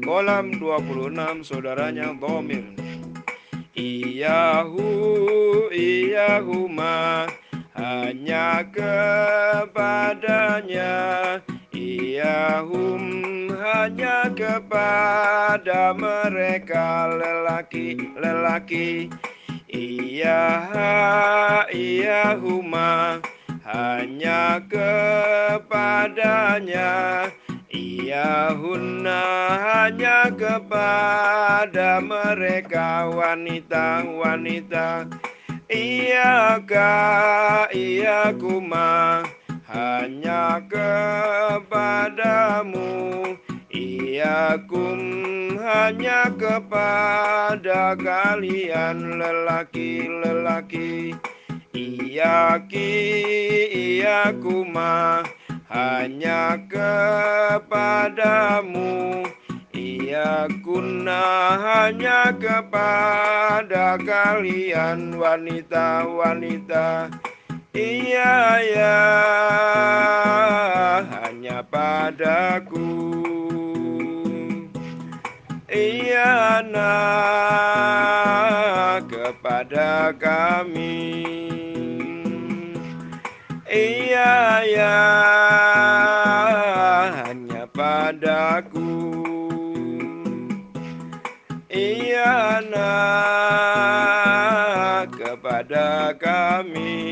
Kolam 26 saudaranya Domir Iyahu, Iyahuma Hanya kepadanya. Iyahum hanya kepada mereka lelaki-lelaki Iyaha, Iyahuma hanya kepadanya Iyahuna hanya kepada mereka wanita-wanita. Iyaka, iyakuma hanya kepadamu? Iyakum hanya kepada kalian lelaki-lelaki. Iyaki, iyakuma hanya kepadamu Ia kuna hanya kepada kalian wanita-wanita. Iya ya. Hanya padaku. Iya nak kepada kami. Iya ya padaku. Iya nak kepada kami